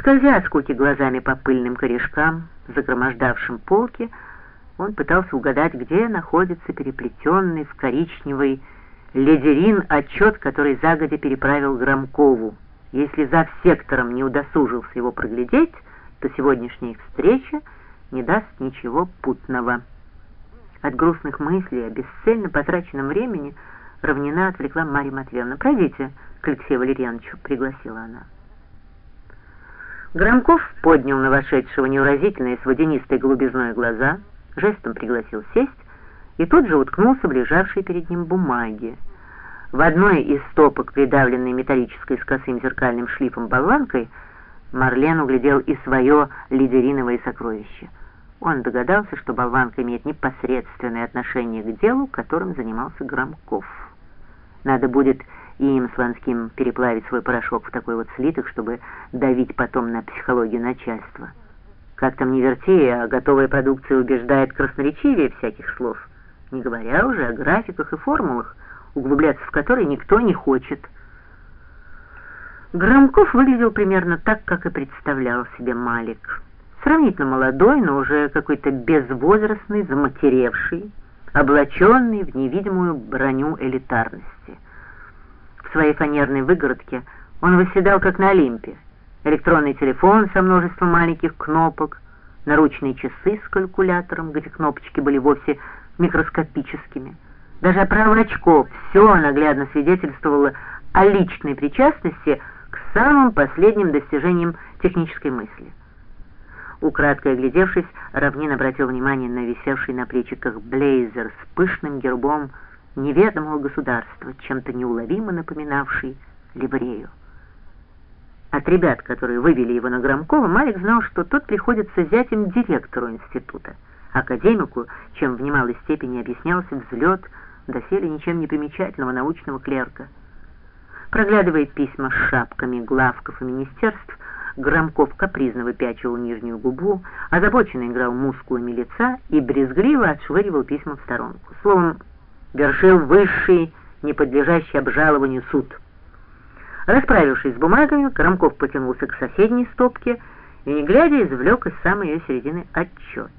Скользя от скуки глазами по пыльным корешкам, загромождавшим полки, он пытался угадать, где находится переплетенный в коричневый ледерин отчет, который загодя переправил Громкову. Если за сектором не удосужился его проглядеть, то сегодняшняя их встреча не даст ничего путного. От грустных мыслей о бесцельно потраченном времени равнина отвлекла Марья Матвеевна. «Пройдите к Алексею Валерьяновичу», — пригласила она. Громков поднял на вошедшего невыразительные с водянистой голубизной глаза, жестом пригласил сесть и тут же уткнулся в лежавшей перед ним бумаги. В одной из стопок, придавленной металлической с косым зеркальным шлифом болванкой, Марлен углядел и свое лидериновое сокровище. Он догадался, что болванка имеет непосредственное отношение к делу, которым занимался Громков. Надо будет и им с Ланским переплавить свой порошок в такой вот слиток, чтобы давить потом на психологию начальства. Как там не верти, а готовая продукция убеждает красноречивее всяких слов, не говоря уже о графиках и формулах, углубляться в которые никто не хочет. Громков выглядел примерно так, как и представлял себе Малик. Сравнительно молодой, но уже какой-то безвозрастный, заматеревший, облаченный в невидимую броню элитарности — своей фанерной выгородке он восседал как на Олимпе. Электронный телефон со множеством маленьких кнопок, наручные часы с калькулятором, где кнопочки были вовсе микроскопическими. Даже оправа очков все наглядно свидетельствовало о личной причастности к самым последним достижениям технической мысли. Украдкой оглядевшись, Равнин обратил внимание на висевший на плечиках блейзер с пышным гербом неведомого государства, чем-то неуловимо напоминавший ливрею. От ребят, которые вывели его на Громкова, Малик знал, что тот приходится зятем директору института. Академику, чем в немалой степени объяснялся взлет доселе ничем не примечательного научного клерка. Проглядывая письма с шапками главков и министерств, Громков капризно выпячивал нижнюю губу, озабоченно играл мускулами лица и брезгливо отшвыривал письма в сторонку. Словом, вершил высший, не подлежащий обжалованию суд. Расправившись с бумагами, Коромков потянулся к соседней стопке и, не глядя, извлек из самой ее середины отчет.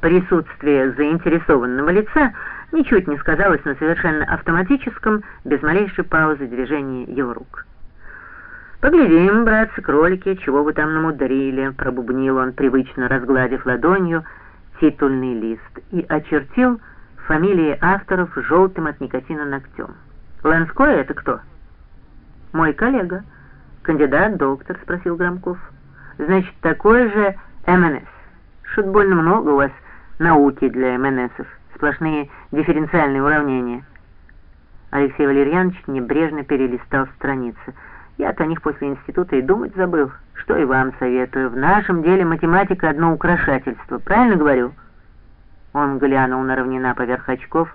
Присутствие заинтересованного лица ничуть не сказалось на совершенно автоматическом, без малейшей паузы движении его рук. «Поглядим, братцы-кролики, чего вы там намудрили», — пробубнил он, привычно разгладив ладонью титульный лист, и очертил фамилии авторов желтым от никотина ногтем. Ланской это кто? Мой коллега. Кандидат, доктор, спросил Громков. Значит, такой же МНС. Что-то больно много у вас науки для МНСов. Сплошные дифференциальные уравнения. Алексей Валерьянович небрежно перелистал страницы. Я-то о них после института и думать забыл. Что и вам советую. В нашем деле математика одно украшательство. Правильно говорю? Он глянул на равнина поверх очков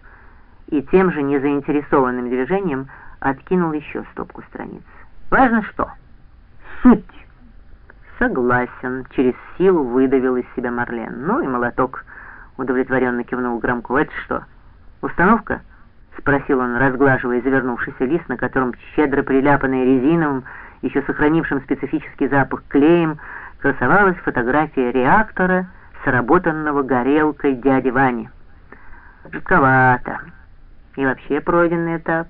и тем же незаинтересованным движением откинул еще стопку страниц. «Важно что? Суть!» «Согласен», — через силу выдавил из себя Марлен. «Ну и молоток», — удовлетворенно кивнул Громко. «Это что, установка?» — спросил он, разглаживая завернувшийся лист, на котором, щедро приляпанный резиновым, еще сохранившим специфический запах клеем, красовалась фотография реактора — сработанного горелкой дяди Вани. Жутковато. И вообще пройденный этап.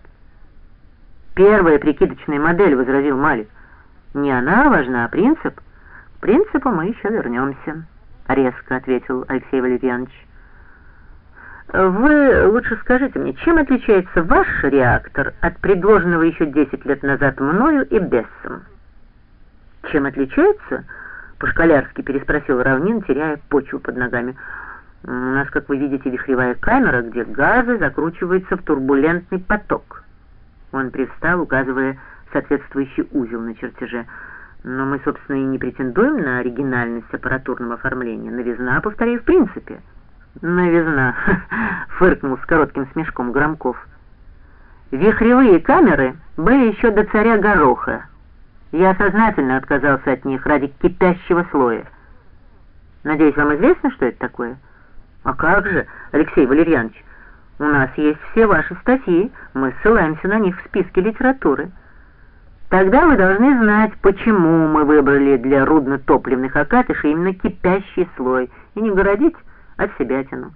Первая прикидочная модель, возразил Малик. Не она важна, а принцип. К принципу мы еще вернемся, резко ответил Алексей Валерьянович. Вы лучше скажите мне, чем отличается ваш реактор от предложенного еще 10 лет назад мною и Бессом? Чем отличается? По-школярски переспросил Равнин, теряя почву под ногами. «У нас, как вы видите, вихревая камера, где газы закручиваются в турбулентный поток». Он привстал, указывая соответствующий узел на чертеже. «Но мы, собственно, и не претендуем на оригинальность аппаратурного оформления. Новизна, повторяю, в принципе». «Новизна», — фыркнул с коротким смешком Громков. «Вихревые камеры были еще до царя Гороха». Я сознательно отказался от них ради кипящего слоя. Надеюсь, вам известно, что это такое? А как же, Алексей Валерьянович, у нас есть все ваши статьи, мы ссылаемся на них в списке литературы. Тогда вы должны знать, почему мы выбрали для рудно-топливных окатышей именно кипящий слой, и не городить от себятину.